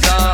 motherfucking